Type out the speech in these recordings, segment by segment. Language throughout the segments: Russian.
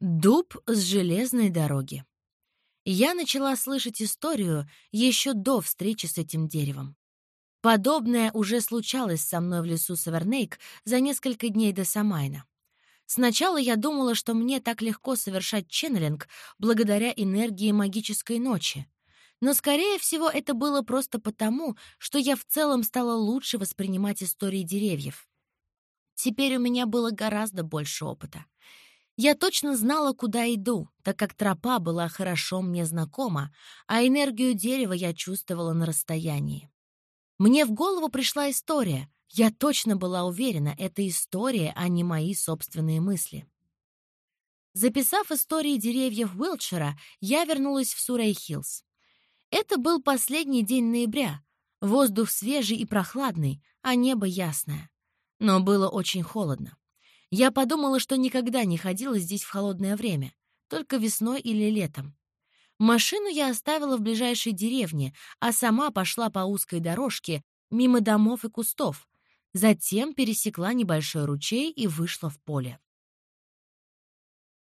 Дуб с железной дороги. Я начала слышать историю еще до встречи с этим деревом. Подобное уже случалось со мной в лесу Савернейк за несколько дней до Самайна. Сначала я думала, что мне так легко совершать ченнелинг благодаря энергии магической ночи. Но, скорее всего, это было просто потому, что я в целом стала лучше воспринимать истории деревьев. Теперь у меня было гораздо больше опыта. Я точно знала, куда иду, так как тропа была хорошо мне знакома, а энергию дерева я чувствовала на расстоянии. Мне в голову пришла история. Я точно была уверена, это история, а не мои собственные мысли. Записав истории деревьев Уилтшира, я вернулась в Сурей-Хиллз. Это был последний день ноября. Воздух свежий и прохладный, а небо ясное. Но было очень холодно. Я подумала, что никогда не ходила здесь в холодное время, только весной или летом. Машину я оставила в ближайшей деревне, а сама пошла по узкой дорожке мимо домов и кустов. Затем пересекла небольшой ручей и вышла в поле.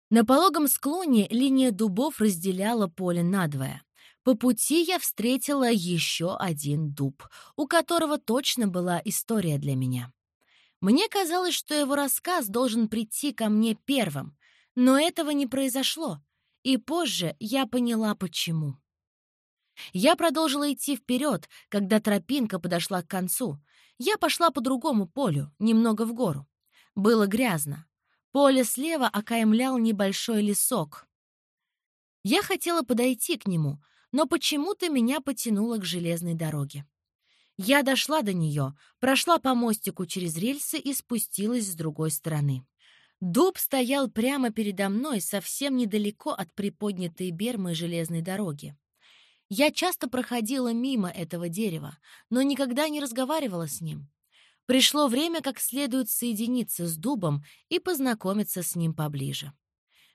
На пологом склоне линия дубов разделяла поле надвое. По пути я встретила еще один дуб, у которого точно была история для меня. Мне казалось, что его рассказ должен прийти ко мне первым, но этого не произошло, и позже я поняла, почему. Я продолжила идти вперед, когда тропинка подошла к концу. Я пошла по другому полю, немного в гору. Было грязно. Поле слева окаймлял небольшой лесок. Я хотела подойти к нему, но почему-то меня потянуло к железной дороге. Я дошла до нее, прошла по мостику через рельсы и спустилась с другой стороны. Дуб стоял прямо передо мной, совсем недалеко от приподнятой бермы железной дороги. Я часто проходила мимо этого дерева, но никогда не разговаривала с ним. Пришло время как следует соединиться с дубом и познакомиться с ним поближе.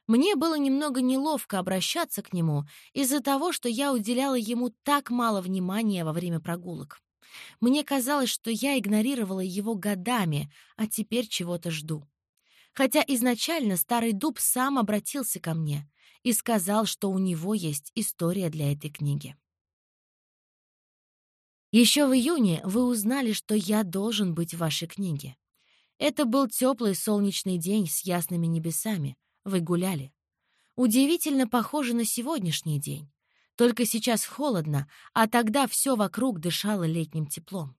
Мне было немного неловко обращаться к нему из-за того, что я уделяла ему так мало внимания во время прогулок. Мне казалось, что я игнорировала его годами, а теперь чего-то жду. Хотя изначально старый дуб сам обратился ко мне и сказал, что у него есть история для этой книги. Еще в июне вы узнали, что я должен быть в вашей книге. Это был теплый солнечный день с ясными небесами. Вы гуляли. Удивительно похоже на сегодняшний день. Только сейчас холодно, а тогда все вокруг дышало летним теплом.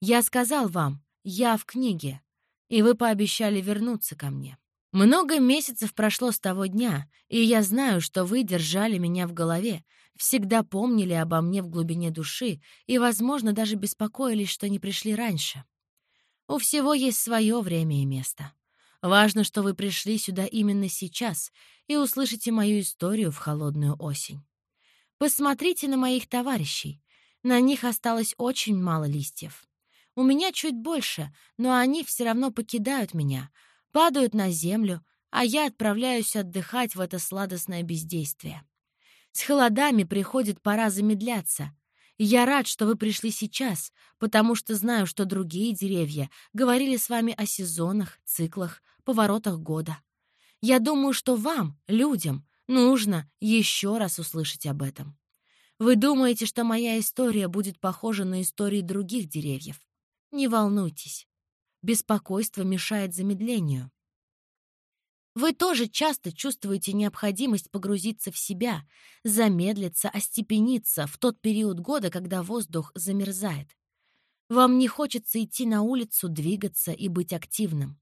Я сказал вам, я в книге, и вы пообещали вернуться ко мне. Много месяцев прошло с того дня, и я знаю, что вы держали меня в голове, всегда помнили обо мне в глубине души и, возможно, даже беспокоились, что не пришли раньше. У всего есть свое время и место. Важно, что вы пришли сюда именно сейчас и услышите мою историю в холодную осень. Посмотрите на моих товарищей. На них осталось очень мало листьев. У меня чуть больше, но они все равно покидают меня, падают на землю, а я отправляюсь отдыхать в это сладостное бездействие. С холодами приходит пора замедляться. Я рад, что вы пришли сейчас, потому что знаю, что другие деревья говорили с вами о сезонах, циклах, поворотах года. Я думаю, что вам, людям, Нужно еще раз услышать об этом. Вы думаете, что моя история будет похожа на истории других деревьев? Не волнуйтесь. Беспокойство мешает замедлению. Вы тоже часто чувствуете необходимость погрузиться в себя, замедлиться, остепениться в тот период года, когда воздух замерзает. Вам не хочется идти на улицу, двигаться и быть активным.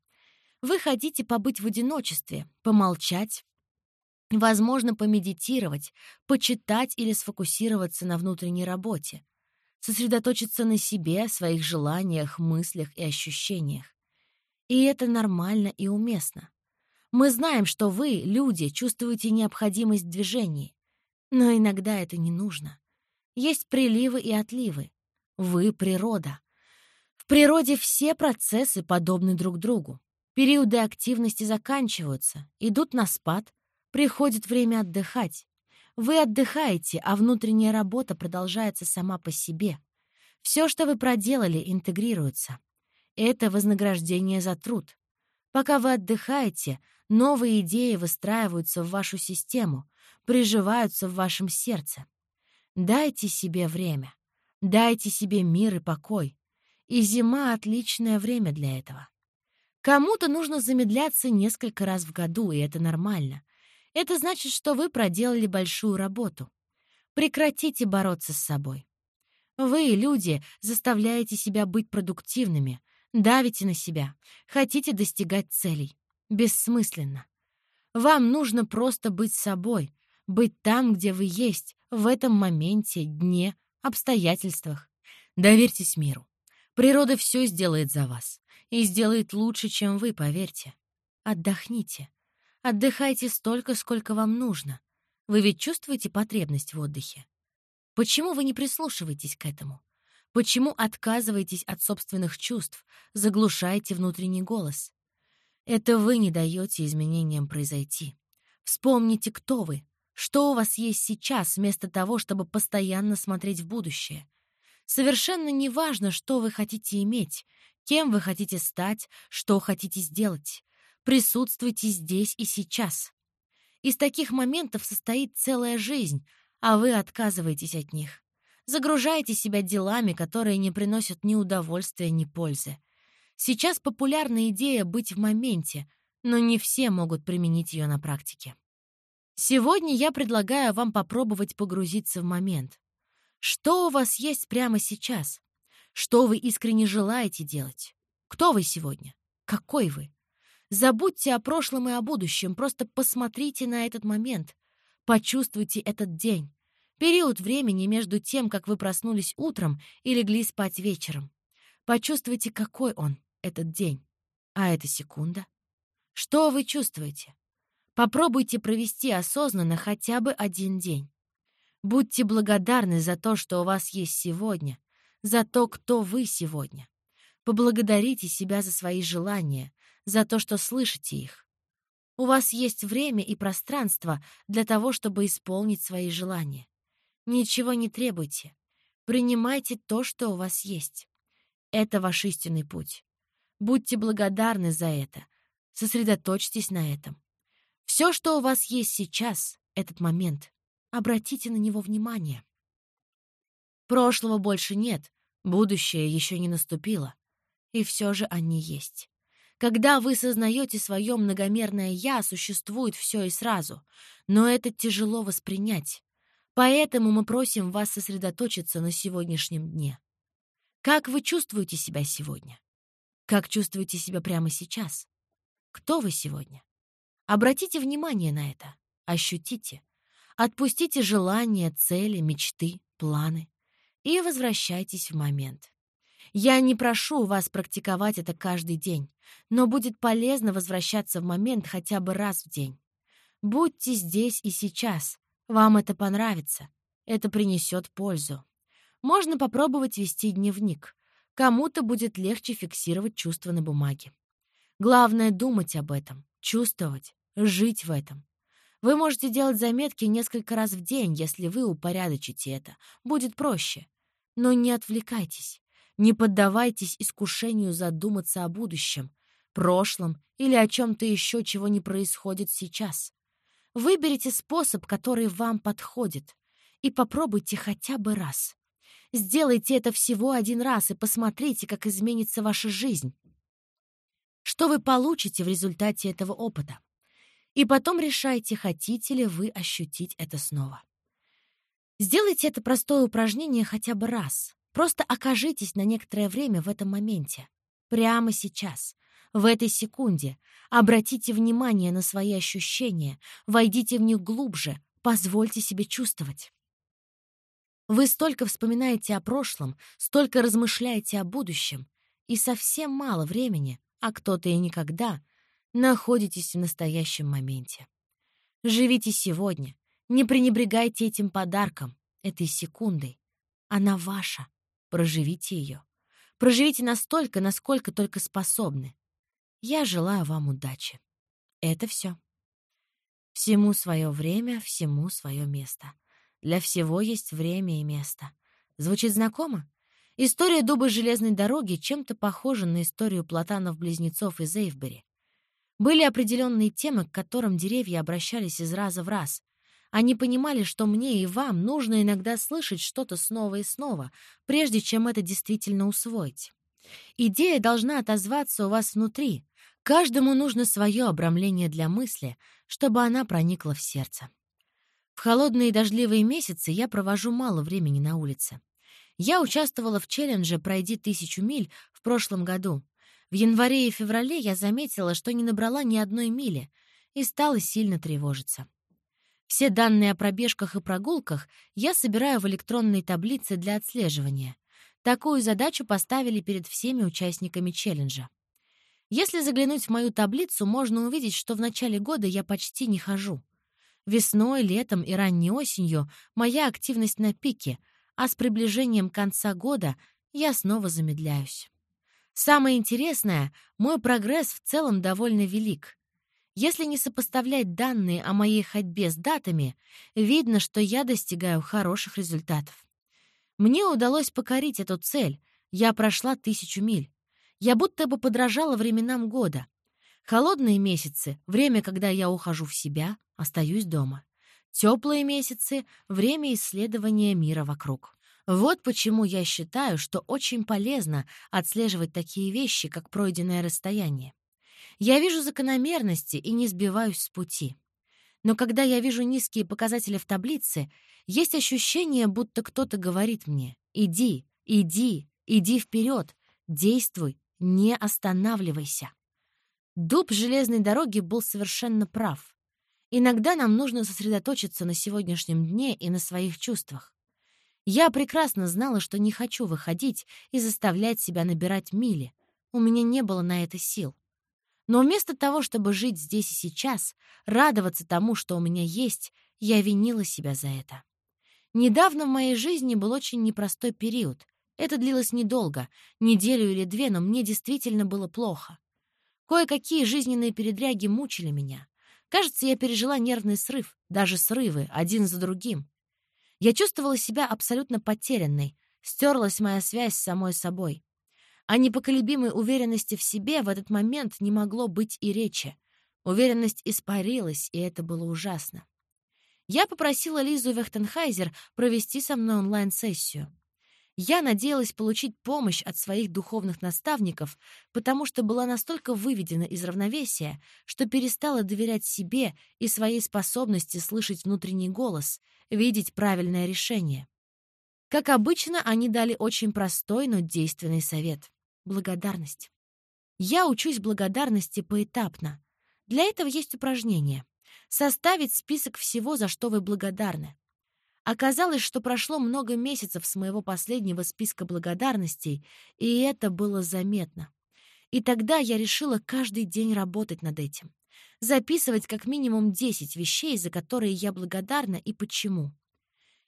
Вы хотите побыть в одиночестве, помолчать, Возможно, помедитировать, почитать или сфокусироваться на внутренней работе, сосредоточиться на себе, своих желаниях, мыслях и ощущениях. И это нормально и уместно. Мы знаем, что вы, люди, чувствуете необходимость в но иногда это не нужно. Есть приливы и отливы. Вы — природа. В природе все процессы подобны друг другу. Периоды активности заканчиваются, идут на спад — Приходит время отдыхать. Вы отдыхаете, а внутренняя работа продолжается сама по себе. Все, что вы проделали, интегрируется. Это вознаграждение за труд. Пока вы отдыхаете, новые идеи выстраиваются в вашу систему, приживаются в вашем сердце. Дайте себе время. Дайте себе мир и покой. И зима — отличное время для этого. Кому-то нужно замедляться несколько раз в году, и это нормально. Это значит, что вы проделали большую работу. Прекратите бороться с собой. Вы, люди, заставляете себя быть продуктивными, давите на себя, хотите достигать целей. Бессмысленно. Вам нужно просто быть собой, быть там, где вы есть, в этом моменте, дне, обстоятельствах. Доверьтесь миру. Природа все сделает за вас. И сделает лучше, чем вы, поверьте. Отдохните. Отдыхайте столько, сколько вам нужно. Вы ведь чувствуете потребность в отдыхе? Почему вы не прислушиваетесь к этому? Почему отказываетесь от собственных чувств, заглушаете внутренний голос? Это вы не даете изменениям произойти. Вспомните, кто вы, что у вас есть сейчас, вместо того, чтобы постоянно смотреть в будущее. Совершенно не важно, что вы хотите иметь, кем вы хотите стать, что хотите сделать. Присутствуйте здесь и сейчас. Из таких моментов состоит целая жизнь, а вы отказываетесь от них. Загружаете себя делами, которые не приносят ни удовольствия, ни пользы. Сейчас популярна идея быть в моменте, но не все могут применить ее на практике. Сегодня я предлагаю вам попробовать погрузиться в момент. Что у вас есть прямо сейчас? Что вы искренне желаете делать? Кто вы сегодня? Какой вы? Забудьте о прошлом и о будущем, просто посмотрите на этот момент. Почувствуйте этот день. Период времени между тем, как вы проснулись утром и легли спать вечером. Почувствуйте, какой он, этот день. А эта секунда? Что вы чувствуете? Попробуйте провести осознанно хотя бы один день. Будьте благодарны за то, что у вас есть сегодня, за то, кто вы сегодня. Поблагодарите себя за свои желания, за то, что слышите их. У вас есть время и пространство для того, чтобы исполнить свои желания. Ничего не требуйте. Принимайте то, что у вас есть. Это ваш истинный путь. Будьте благодарны за это. Сосредоточьтесь на этом. Все, что у вас есть сейчас, этот момент, Обратите на него внимание. Прошлого больше нет, будущее еще не наступило. И все же они есть. Когда вы сознаете свое многомерное «я», существует все и сразу. Но это тяжело воспринять. Поэтому мы просим вас сосредоточиться на сегодняшнем дне. Как вы чувствуете себя сегодня? Как чувствуете себя прямо сейчас? Кто вы сегодня? Обратите внимание на это. Ощутите. Отпустите желания, цели, мечты, планы и возвращайтесь в момент. Я не прошу вас практиковать это каждый день, но будет полезно возвращаться в момент хотя бы раз в день. Будьте здесь и сейчас. Вам это понравится. Это принесет пользу. Можно попробовать вести дневник. Кому-то будет легче фиксировать чувства на бумаге. Главное — думать об этом, чувствовать, жить в этом. Вы можете делать заметки несколько раз в день, если вы упорядочите это. Будет проще. Но не отвлекайтесь. Не поддавайтесь искушению задуматься о будущем, прошлом или о чем-то еще, чего не происходит сейчас. Выберите способ, который вам подходит, и попробуйте хотя бы раз. Сделайте это всего один раз и посмотрите, как изменится ваша жизнь. Что вы получите в результате этого опыта? И потом решайте, хотите ли вы ощутить это снова. Сделайте это простое упражнение хотя бы раз. Просто окажитесь на некоторое время в этом моменте. Прямо сейчас, в этой секунде. Обратите внимание на свои ощущения, войдите в них глубже, позвольте себе чувствовать. Вы столько вспоминаете о прошлом, столько размышляете о будущем, и совсем мало времени, а кто-то и никогда — находитесь в настоящем моменте. Живите сегодня. Не пренебрегайте этим подарком, этой секундой. Она ваша. Проживите ее. Проживите настолько, насколько только способны. Я желаю вам удачи. Это все. Всему свое время, всему свое место. Для всего есть время и место. Звучит знакомо? История дуба железной дороги чем-то похожа на историю платанов-близнецов из Эйвбери. Были определенные темы, к которым деревья обращались из раза в раз. Они понимали, что мне и вам нужно иногда слышать что-то снова и снова, прежде чем это действительно усвоить. Идея должна отозваться у вас внутри. Каждому нужно свое обрамление для мысли, чтобы она проникла в сердце. В холодные и дождливые месяцы я провожу мало времени на улице. Я участвовала в челлендже «Пройди тысячу миль» в прошлом году. В январе и феврале я заметила, что не набрала ни одной мили, и стала сильно тревожиться. Все данные о пробежках и прогулках я собираю в электронной таблице для отслеживания. Такую задачу поставили перед всеми участниками челленджа. Если заглянуть в мою таблицу, можно увидеть, что в начале года я почти не хожу. Весной, летом и ранней осенью моя активность на пике, а с приближением конца года я снова замедляюсь. Самое интересное, мой прогресс в целом довольно велик. Если не сопоставлять данные о моей ходьбе с датами, видно, что я достигаю хороших результатов. Мне удалось покорить эту цель. Я прошла тысячу миль. Я будто бы подражала временам года. Холодные месяцы — время, когда я ухожу в себя, остаюсь дома. Теплые месяцы — время исследования мира вокруг. Вот почему я считаю, что очень полезно отслеживать такие вещи, как пройденное расстояние. Я вижу закономерности и не сбиваюсь с пути. Но когда я вижу низкие показатели в таблице, есть ощущение, будто кто-то говорит мне «Иди, иди, иди вперед, действуй, не останавливайся». Дуб железной дороги был совершенно прав. Иногда нам нужно сосредоточиться на сегодняшнем дне и на своих чувствах. Я прекрасно знала, что не хочу выходить и заставлять себя набирать мили. У меня не было на это сил. Но вместо того, чтобы жить здесь и сейчас, радоваться тому, что у меня есть, я винила себя за это. Недавно в моей жизни был очень непростой период. Это длилось недолго, неделю или две, но мне действительно было плохо. Кое-какие жизненные передряги мучили меня. Кажется, я пережила нервный срыв, даже срывы, один за другим. Я чувствовала себя абсолютно потерянной, стерлась моя связь с самой собой. О непоколебимой уверенности в себе в этот момент не могло быть и речи. Уверенность испарилась, и это было ужасно. Я попросила Лизу Вехтенхайзер провести со мной онлайн-сессию. Я надеялась получить помощь от своих духовных наставников, потому что была настолько выведена из равновесия, что перестала доверять себе и своей способности слышать внутренний голос, видеть правильное решение. Как обычно, они дали очень простой, но действенный совет — благодарность. Я учусь благодарности поэтапно. Для этого есть упражнение — составить список всего, за что вы благодарны. Оказалось, что прошло много месяцев с моего последнего списка благодарностей, и это было заметно. И тогда я решила каждый день работать над этим. Записывать как минимум 10 вещей, за которые я благодарна и почему.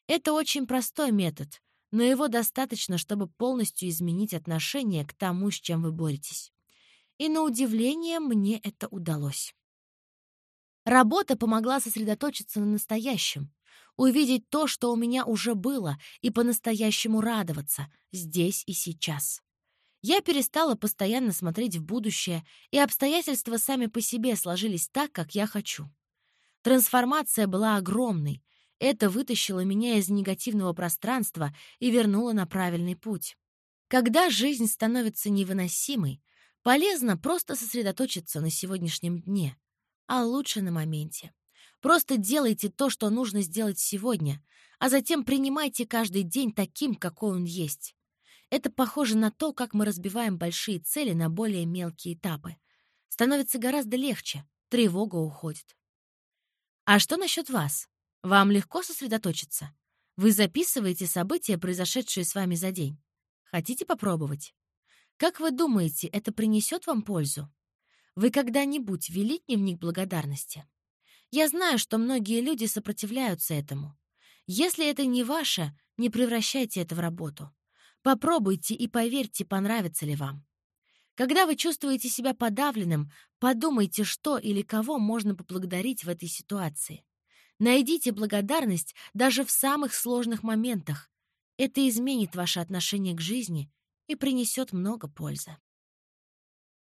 Это очень простой метод, но его достаточно, чтобы полностью изменить отношение к тому, с чем вы боретесь. И на удивление мне это удалось. Работа помогла сосредоточиться на настоящем, увидеть то, что у меня уже было, и по-настоящему радоваться здесь и сейчас. Я перестала постоянно смотреть в будущее, и обстоятельства сами по себе сложились так, как я хочу. Трансформация была огромной. Это вытащило меня из негативного пространства и вернуло на правильный путь. Когда жизнь становится невыносимой, полезно просто сосредоточиться на сегодняшнем дне, а лучше на моменте. Просто делайте то, что нужно сделать сегодня, а затем принимайте каждый день таким, какой он есть. Это похоже на то, как мы разбиваем большие цели на более мелкие этапы. Становится гораздо легче, тревога уходит. А что насчет вас? Вам легко сосредоточиться? Вы записываете события, произошедшие с вами за день. Хотите попробовать? Как вы думаете, это принесет вам пользу? Вы когда-нибудь вели дневник благодарности? Я знаю, что многие люди сопротивляются этому. Если это не ваше, не превращайте это в работу. Попробуйте и поверьте, понравится ли вам. Когда вы чувствуете себя подавленным, подумайте, что или кого можно поблагодарить в этой ситуации. Найдите благодарность даже в самых сложных моментах. Это изменит ваше отношение к жизни и принесет много пользы.